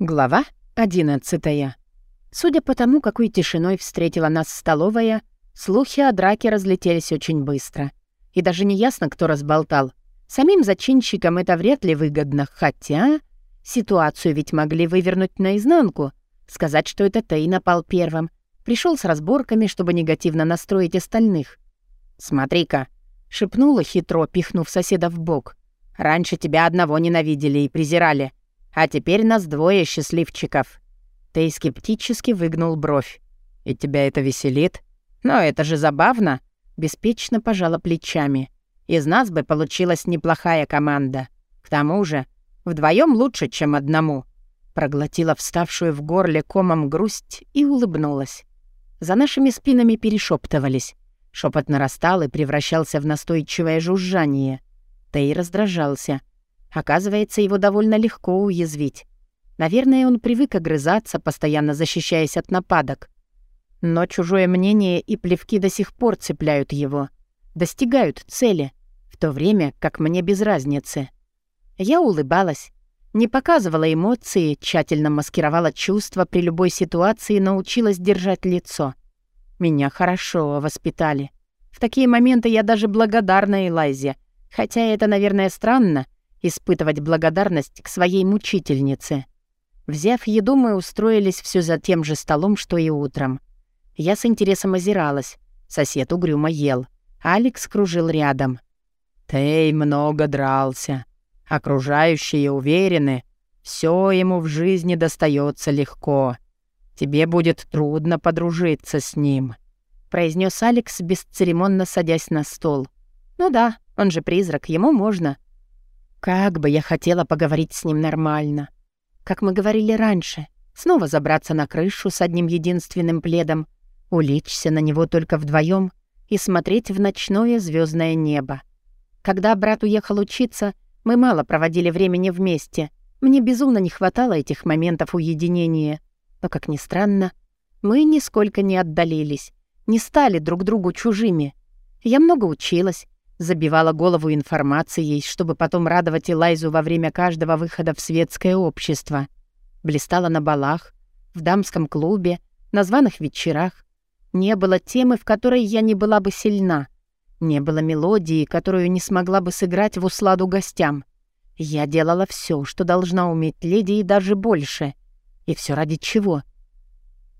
Глава одиннадцатая. Судя по тому, какой тишиной встретила нас столовая, слухи о драке разлетелись очень быстро. И даже не ясно, кто разболтал. Самим зачинщикам это вряд ли выгодно, хотя ситуацию ведь могли вывернуть наизнанку, сказать, что это Тей напал первым, пришел с разборками, чтобы негативно настроить остальных. «Смотри-ка», — шепнула хитро, пихнув соседа в бок. «Раньше тебя одного ненавидели и презирали». А теперь нас двое счастливчиков». Тей скептически выгнул бровь. «И тебя это веселит? Но это же забавно!» Беспечно пожала плечами. «Из нас бы получилась неплохая команда. К тому же, вдвоем лучше, чем одному». Проглотила вставшую в горле комом грусть и улыбнулась. За нашими спинами перешептывались. Шепот нарастал и превращался в настойчивое жужжание. Тей раздражался — Оказывается, его довольно легко уязвить. Наверное, он привык огрызаться, постоянно защищаясь от нападок. Но чужое мнение и плевки до сих пор цепляют его. Достигают цели, в то время как мне без разницы. Я улыбалась, не показывала эмоции, тщательно маскировала чувства при любой ситуации научилась держать лицо. Меня хорошо воспитали. В такие моменты я даже благодарна Элайзе, хотя это, наверное, странно, испытывать благодарность к своей мучительнице. Взяв еду, мы устроились все за тем же столом, что и утром. Я с интересом озиралась. Сосед угрюмо ел. Алекс кружил рядом. «Тей много дрался. Окружающие уверены, все ему в жизни достается легко. Тебе будет трудно подружиться с ним», — произнес Алекс, бесцеремонно садясь на стол. «Ну да, он же призрак, ему можно. Как бы я хотела поговорить с ним нормально. Как мы говорили раньше, снова забраться на крышу с одним единственным пледом, улечься на него только вдвоем и смотреть в ночное звездное небо. Когда брат уехал учиться, мы мало проводили времени вместе. Мне безумно не хватало этих моментов уединения. Но, как ни странно, мы нисколько не отдалились, не стали друг другу чужими. Я много училась, Забивала голову информацией, чтобы потом радовать Элайзу во время каждого выхода в светское общество. Блистала на балах, в дамском клубе, на званых вечерах. Не было темы, в которой я не была бы сильна. Не было мелодии, которую не смогла бы сыграть в усладу гостям. Я делала все, что должна уметь леди, и даже больше. И все ради чего?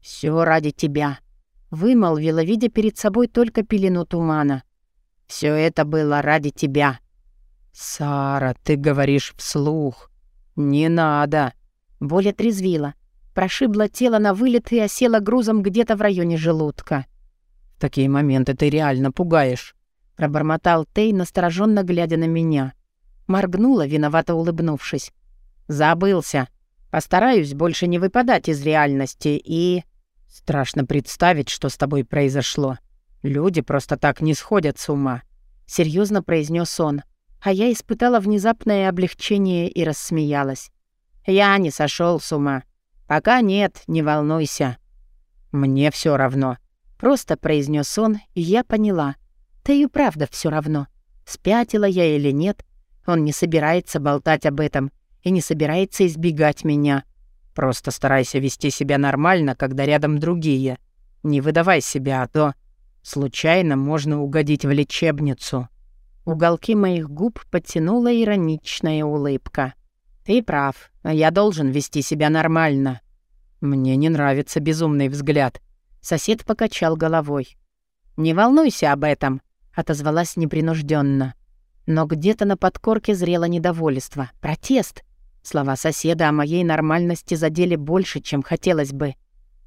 Все ради тебя», — вымолвила, видя перед собой только пелену тумана. Все это было ради тебя». «Сара, ты говоришь вслух. Не надо». Боль отрезвила. Прошибла тело на вылет и осела грузом где-то в районе желудка. «В такие моменты ты реально пугаешь», — пробормотал Тей, настороженно глядя на меня. Моргнула, виновато улыбнувшись. «Забылся. Постараюсь больше не выпадать из реальности и...» «Страшно представить, что с тобой произошло. «Люди просто так не сходят с ума», — серьезно произнес он. А я испытала внезапное облегчение и рассмеялась. «Я не сошел с ума. Пока нет, не волнуйся». «Мне все равно», — просто произнес он, и я поняла. «Да и правда все равно. Спятила я или нет, он не собирается болтать об этом и не собирается избегать меня. Просто старайся вести себя нормально, когда рядом другие. Не выдавай себя, а то...» Случайно можно угодить в лечебницу. Уголки моих губ подтянула ироничная улыбка. «Ты прав, я должен вести себя нормально». «Мне не нравится безумный взгляд». Сосед покачал головой. «Не волнуйся об этом», — отозвалась непринужденно. Но где-то на подкорке зрело недовольство, протест. Слова соседа о моей нормальности задели больше, чем хотелось бы.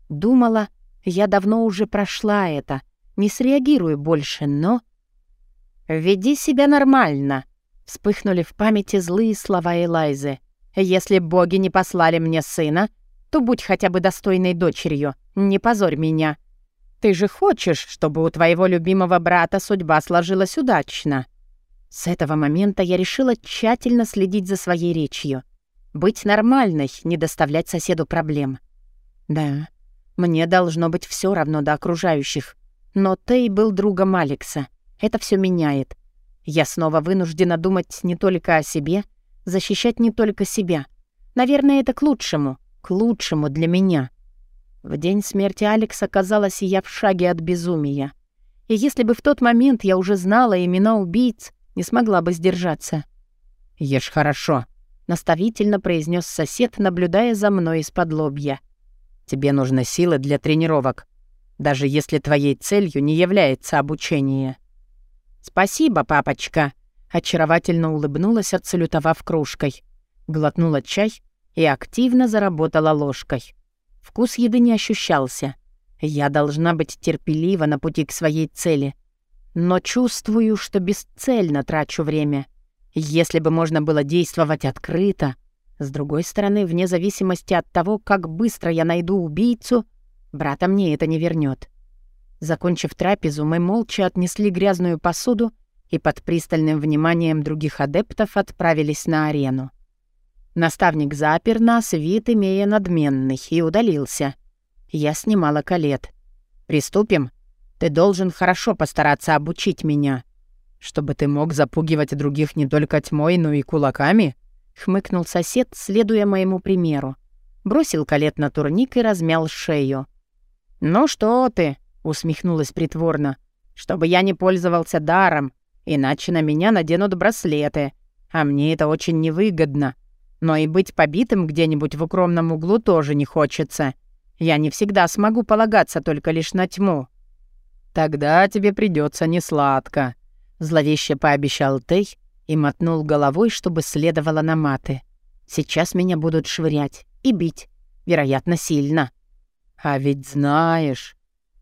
Думала, я давно уже прошла это, не среагирую больше, но... «Веди себя нормально», — вспыхнули в памяти злые слова Элайзы. «Если боги не послали мне сына, то будь хотя бы достойной дочерью, не позорь меня. Ты же хочешь, чтобы у твоего любимого брата судьба сложилась удачно». С этого момента я решила тщательно следить за своей речью. Быть нормальной, не доставлять соседу проблем. Да, мне должно быть все равно до окружающих. Но Тей был другом Алекса. Это все меняет. Я снова вынуждена думать не только о себе, защищать не только себя. Наверное, это к лучшему. К лучшему для меня. В день смерти Алекса казалось, я в шаге от безумия. И если бы в тот момент я уже знала имена убийц, не смогла бы сдержаться. «Ешь хорошо», — наставительно произнес сосед, наблюдая за мной из-под лобья. «Тебе нужны силы для тренировок, даже если твоей целью не является обучение». «Спасибо, папочка», — очаровательно улыбнулась, отсалютовав кружкой. Глотнула чай и активно заработала ложкой. Вкус еды не ощущался. Я должна быть терпелива на пути к своей цели. Но чувствую, что бесцельно трачу время. Если бы можно было действовать открыто, с другой стороны, вне зависимости от того, как быстро я найду убийцу, брата мне это не вернет. Закончив трапезу, мы молча отнесли грязную посуду и под пристальным вниманием других адептов отправились на арену. Наставник запер нас, вид имея надменный, и удалился. Я снимала калет. «Приступим? Ты должен хорошо постараться обучить меня». «Чтобы ты мог запугивать других не только тьмой, но и кулаками?» — хмыкнул сосед, следуя моему примеру. Бросил калет на турник и размял шею. «Ну что ты?» усмехнулась притворно. «Чтобы я не пользовался даром, иначе на меня наденут браслеты, а мне это очень невыгодно. Но и быть побитым где-нибудь в укромном углу тоже не хочется. Я не всегда смогу полагаться только лишь на тьму». «Тогда тебе придется несладко», — зловеще пообещал Тей и мотнул головой, чтобы следовало на маты. «Сейчас меня будут швырять и бить, вероятно, сильно». «А ведь знаешь,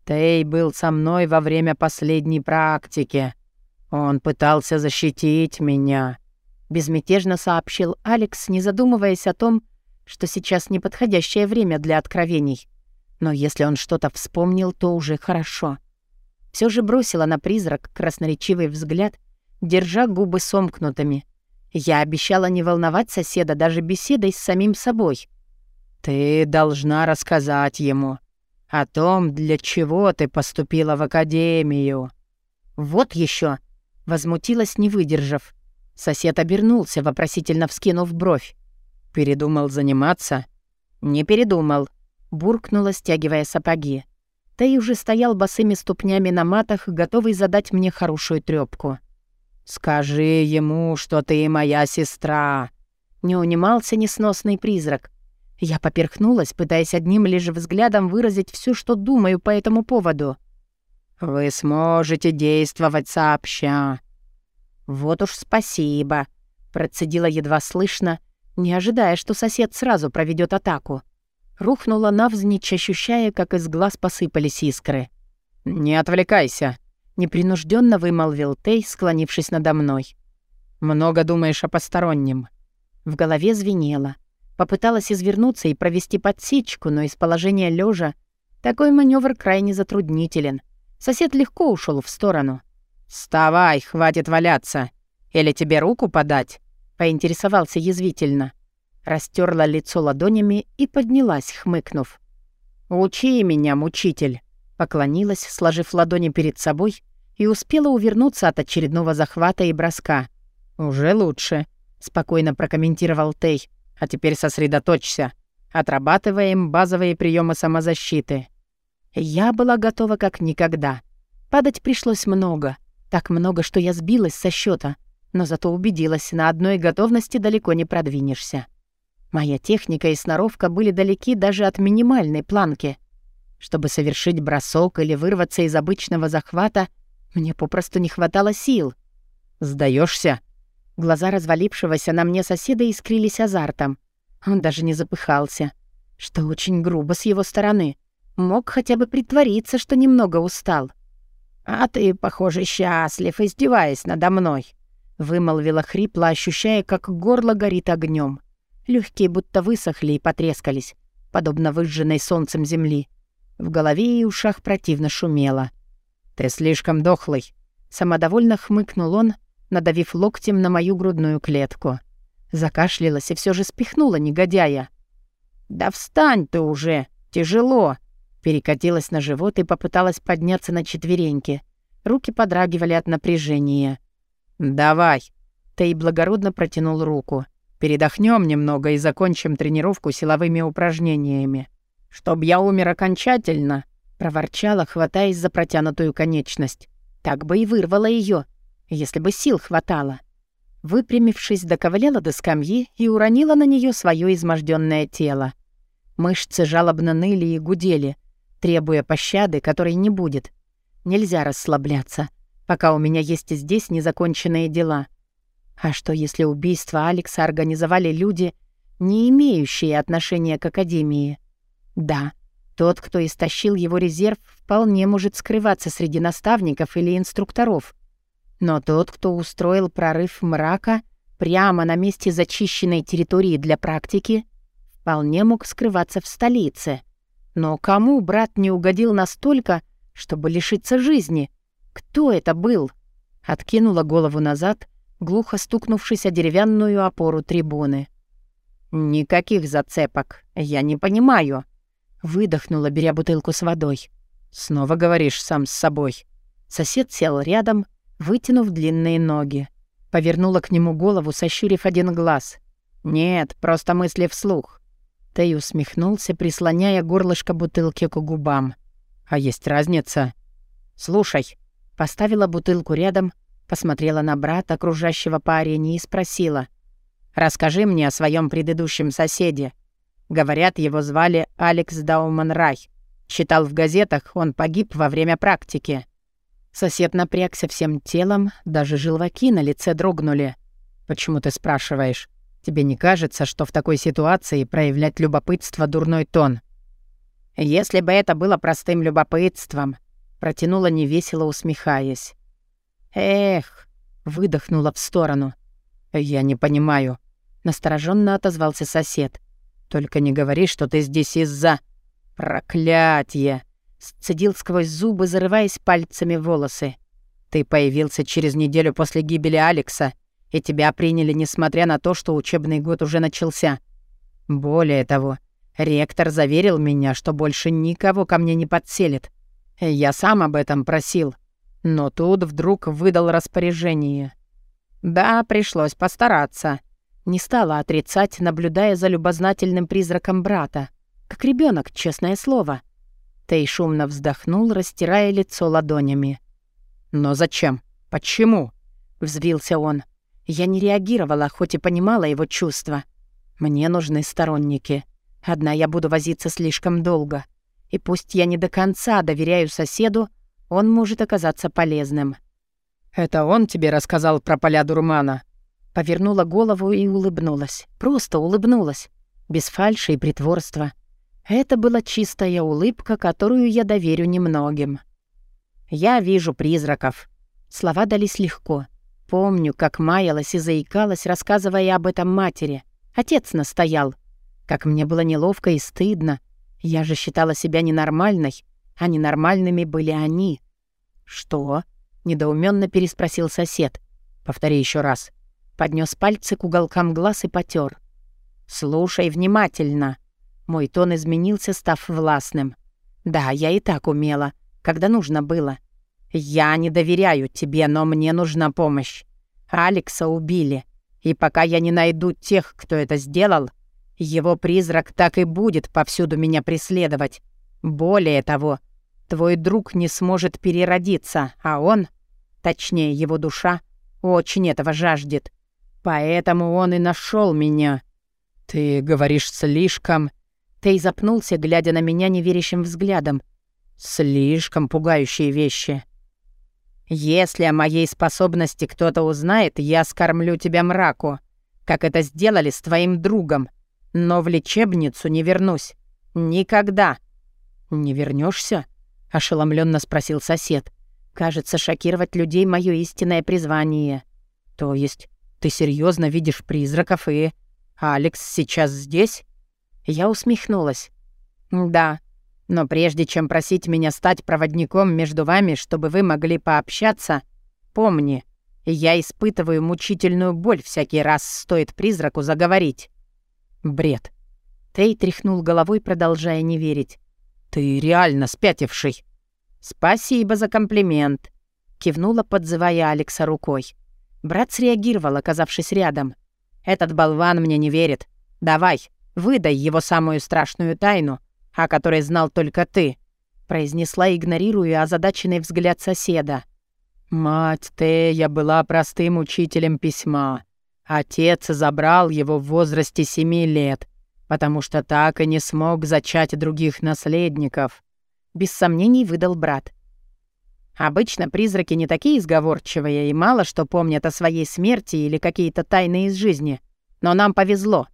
Тей был со мной во время последней практики. Он пытался защитить меня», — безмятежно сообщил Алекс, не задумываясь о том, что сейчас неподходящее время для откровений. Но если он что-то вспомнил, то уже хорошо. Все же бросила на призрак красноречивый взгляд, держа губы сомкнутыми. Я обещала не волновать соседа даже беседой с самим собой. «Ты должна рассказать ему», о том, для чего ты поступила в академию». «Вот еще, возмутилась, не выдержав. Сосед обернулся, вопросительно вскинув бровь. «Передумал заниматься?» «Не передумал», — буркнула, стягивая сапоги. Тей уже стоял босыми ступнями на матах, готовый задать мне хорошую трёпку. «Скажи ему, что ты моя сестра!» Не унимался несносный призрак. Я поперхнулась, пытаясь одним лишь взглядом выразить все, что думаю по этому поводу. «Вы сможете действовать сообща». «Вот уж спасибо», — процедила едва слышно, не ожидая, что сосед сразу проведет атаку. Рухнула навзничь, ощущая, как из глаз посыпались искры. «Не отвлекайся», — непринужденно вымолвил Тей, склонившись надо мной. «Много думаешь о постороннем». В голове звенело. Попыталась извернуться и провести подсечку, но из положения лежа такой маневр крайне затруднителен. Сосед легко ушел в сторону. «Вставай, хватит валяться! Или тебе руку подать?» — поинтересовался язвительно. Растерла лицо ладонями и поднялась, хмыкнув. «Учи меня, мучитель!» Поклонилась, сложив ладони перед собой, и успела увернуться от очередного захвата и броска. «Уже лучше», — спокойно прокомментировал Тей. А теперь сосредоточься. Отрабатываем базовые приемы самозащиты. Я была готова как никогда. Падать пришлось много. Так много, что я сбилась со счета, но зато убедилась, на одной готовности далеко не продвинешься. Моя техника и сноровка были далеки даже от минимальной планки. Чтобы совершить бросок или вырваться из обычного захвата, мне попросту не хватало сил. Сдаешься? Глаза развалившегося на мне соседа искрились азартом. Он даже не запыхался. Что очень грубо с его стороны. Мог хотя бы притвориться, что немного устал. «А ты, похоже, счастлив, издеваясь надо мной», — вымолвила хрипло, ощущая, как горло горит огнем. Легкие будто высохли и потрескались, подобно выжженной солнцем земли. В голове и ушах противно шумело. «Ты слишком дохлый», — самодовольно хмыкнул он, надавив локтем на мою грудную клетку. Закашлялась и все же спихнула негодяя. «Да встань ты уже! Тяжело!» Перекатилась на живот и попыталась подняться на четвереньки. Руки подрагивали от напряжения. «Давай!» Тей благородно протянул руку. Передохнем немного и закончим тренировку силовыми упражнениями. Чтоб я умер окончательно, проворчала, хватаясь за протянутую конечность. Так бы и вырвала ее, если бы сил хватало. Выпрямившись, доковыляла до скамьи и уронила на нее свое изможденное тело. Мышцы жалобно ныли и гудели, требуя пощады, которой не будет. Нельзя расслабляться, пока у меня есть здесь незаконченные дела. А что, если убийство Алекса организовали люди, не имеющие отношения к Академии? Да, тот, кто истощил его резерв, вполне может скрываться среди наставников или инструкторов. Но тот, кто устроил прорыв мрака прямо на месте зачищенной территории для практики, вполне мог скрываться в столице. Но кому брат не угодил настолько, чтобы лишиться жизни? Кто это был? Откинула голову назад, глухо стукнувшись о деревянную опору трибуны. «Никаких зацепок. Я не понимаю». Выдохнула, беря бутылку с водой. «Снова говоришь сам с собой». Сосед сел рядом, вытянув длинные ноги. Повернула к нему голову, сощурив один глаз. «Нет, просто мысли вслух». Тей усмехнулся, прислоняя горлышко бутылки к губам. «А есть разница?» «Слушай». Поставила бутылку рядом, посмотрела на брата, окружающего по арене, и спросила. «Расскажи мне о своем предыдущем соседе. Говорят, его звали Алекс Дауман Рай. Читал в газетах, он погиб во время практики». Сосед напрягся всем телом, даже желваки на лице дрогнули. «Почему ты спрашиваешь? Тебе не кажется, что в такой ситуации проявлять любопытство — дурной тон?» «Если бы это было простым любопытством», — протянула невесело, усмехаясь. «Эх», — выдохнула в сторону. «Я не понимаю», — настороженно отозвался сосед. «Только не говори, что ты здесь из-за...» «Проклятье!» — сцедил сквозь зубы, зарываясь пальцами в волосы. «Ты появился через неделю после гибели Алекса, и тебя приняли, несмотря на то, что учебный год уже начался. Более того, ректор заверил меня, что больше никого ко мне не подселит. Я сам об этом просил, но тут вдруг выдал распоряжение. Да, пришлось постараться. Не стала отрицать, наблюдая за любознательным призраком брата. Как ребенок, честное слово. Тей шумно вздохнул, растирая лицо ладонями. «Но зачем? Почему?» — взвился он. Я не реагировала, хоть и понимала его чувства. Мне нужны сторонники. Одна я буду возиться слишком долго. И пусть я не до конца доверяю соседу, он может оказаться полезным. «Это он тебе рассказал про поля дурмана?» Повернула голову и улыбнулась. Просто улыбнулась. Без фальши и притворства. Это была чистая улыбка, которую я доверю немногим. «Я вижу призраков». Слова дались легко. Помню, как маялась и заикалась, рассказывая об этом матери. Отец настоял. Как мне было неловко и стыдно. Я же считала себя ненормальной, а ненормальными были они. «Что?» — недоуменно переспросил сосед. «Повтори еще раз». Поднес пальцы к уголкам глаз и потер. «Слушай внимательно». Мой тон изменился, став властным. «Да, я и так умела, когда нужно было. Я не доверяю тебе, но мне нужна помощь. Алекса убили, и пока я не найду тех, кто это сделал, его призрак так и будет повсюду меня преследовать. Более того, твой друг не сможет переродиться, а он, точнее его душа, очень этого жаждет. Поэтому он и нашел меня. Ты говоришь слишком... Тей запнулся, глядя на меня неверящим взглядом. Слишком пугающие вещи. Если о моей способности кто-то узнает, я скормлю тебя мраку, как это сделали с твоим другом. Но в лечебницу не вернусь. Никогда. Не вернешься? ошеломленно спросил сосед. Кажется, шокировать людей мое истинное призвание. То есть ты серьезно видишь призраков и... Алекс сейчас здесь? Я усмехнулась. Да, но прежде чем просить меня стать проводником между вами, чтобы вы могли пообщаться, помни, я испытываю мучительную боль всякий раз, стоит призраку заговорить. Бред. Тей тряхнул головой, продолжая не верить. «Ты реально спятивший». «Спасибо за комплимент», — кивнула, подзывая Алекса рукой. Брат среагировал, оказавшись рядом. Этот болван мне не верит. Давай, выдай его самую страшную тайну, о которой знал только ты», — произнесла, игнорируя озадаченный взгляд соседа. «Мать Тея была простым учителем письма. Отец забрал его в возрасте семи лет, потому что так и не смог зачать других наследников», — без сомнений выдал брат. Обычно призраки не такие изговорчивые и мало что помнят о своей смерти или какие-то тайны из жизни. Но нам повезло.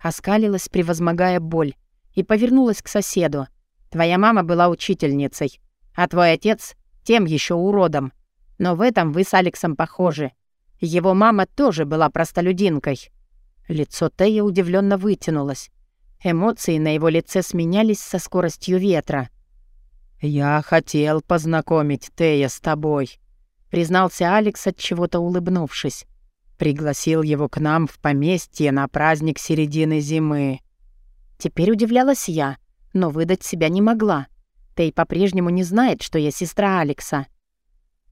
Оскалилась, превозмогая боль, и повернулась к соседу. Твоя мама была учительницей, а твой отец — тем еще уродом. Но в этом вы с Алексом похожи. Его мама тоже была простолюдинкой». Лицо Тея удивленно вытянулось. Эмоции на его лице сменялись со скоростью ветра. «Я хотел познакомить Тея с тобой», — признался Алекс, от чего-то улыбнувшись. Пригласил его к нам в поместье на праздник середины зимы. Теперь удивлялась я, но выдать себя не могла. Тей по-прежнему не знает, что я сестра Алекса.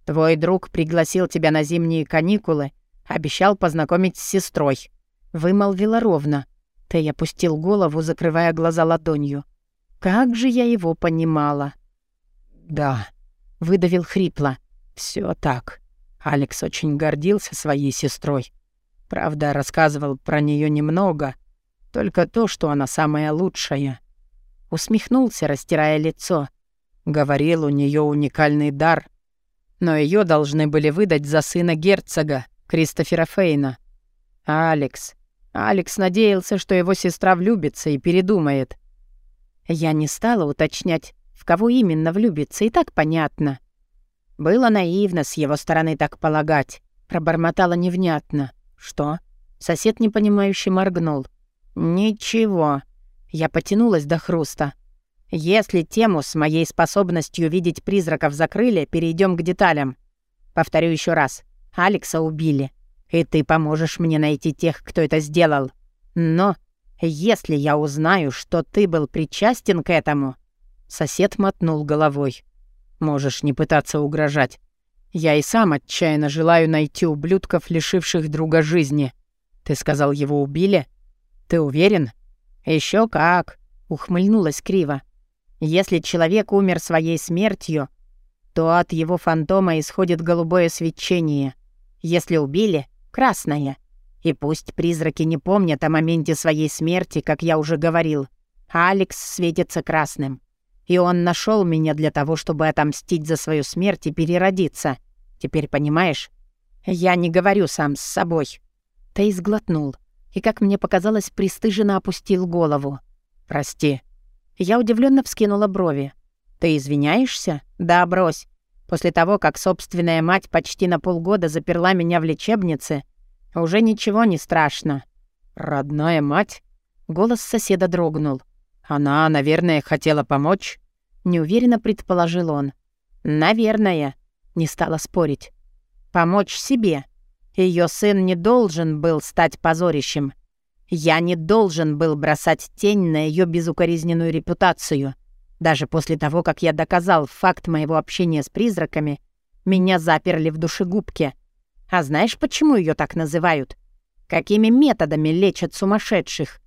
Твой друг пригласил тебя на зимние каникулы, обещал познакомить с сестрой. Вымолвила ровно. Тей опустил голову, закрывая глаза ладонью. Как же я его понимала. «Да», — выдавил хрипло. Все так. Алекс очень гордился своей сестрой. Правда, рассказывал про нее немного, только то, что она самая лучшая. Усмехнулся, растирая лицо. Говорил, у нее уникальный дар, но ее должны были выдать за сына герцога, Кристофера Фейна. Алекс. Алекс надеялся, что его сестра влюбится и передумает. Я не стала уточнять, в кого именно влюбится, и так понятно. Было наивно с его стороны так полагать. Пробормотала невнятно. «Что?» Сосед непонимающе моргнул. «Ничего». Я потянулась до хруста. «Если тему с моей способностью видеть призраков закрыли, перейдем к деталям. Повторю еще раз. Алекса убили. И ты поможешь мне найти тех, кто это сделал. Но если я узнаю, что ты был причастен к этому...» Сосед мотнул головой. «Можешь не пытаться угрожать. Я и сам отчаянно желаю найти ублюдков, лишивших друга жизни. Ты сказал, его убили? Ты уверен?» Еще как!» — ухмыльнулась криво. «Если человек умер своей смертью, то от его фантома исходит голубое свечение. Если убили — красное. И пусть призраки не помнят о моменте своей смерти, как я уже говорил, Алекс светится красным. И он нашел меня для того, чтобы отомстить за свою смерть и переродиться. Теперь понимаешь? Я не говорю сам с собой». Ты изглотнул и, как мне показалось, пристыженно опустил голову. «Прости». Я удивленно вскинула брови. «Ты извиняешься? Да, брось. После того, как собственная мать почти на полгода заперла меня в лечебнице, уже ничего не страшно». «Родная мать?» Голос соседа дрогнул. «Она, наверное, хотела помочь?» Неуверенно предположил он. «Наверное», — не стала спорить. «Помочь себе. Ее сын не должен был стать позорищем. Я не должен был бросать тень на ее безукоризненную репутацию. Даже после того, как я доказал факт моего общения с призраками, меня заперли в душегубке. А знаешь, почему ее так называют? Какими методами лечат сумасшедших?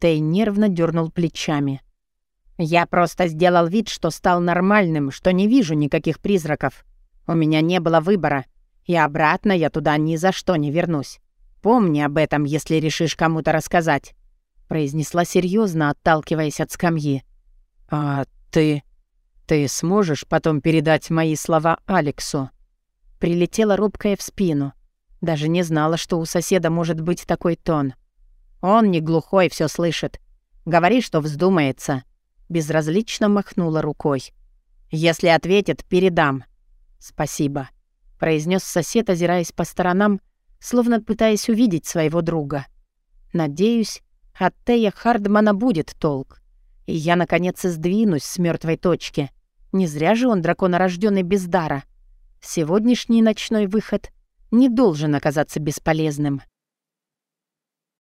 Тей нервно дернул плечами. «Я просто сделал вид, что стал нормальным, что не вижу никаких призраков. У меня не было выбора, и обратно я туда ни за что не вернусь. Помни об этом, если решишь кому-то рассказать», — произнесла серьезно, отталкиваясь от скамьи. «А ты... ты сможешь потом передать мои слова Алексу?» Прилетела робкая в спину. Даже не знала, что у соседа может быть такой тон. Он не глухой, все слышит. Говори, что вздумается. Безразлично махнула рукой. Если ответит, передам. Спасибо, произнес сосед, озираясь по сторонам, словно пытаясь увидеть своего друга. Надеюсь, от Тея Хардмана будет толк. И я, наконец, сдвинусь с мертвой точки. Не зря же он драконорожденный без дара. Сегодняшний ночной выход не должен оказаться бесполезным.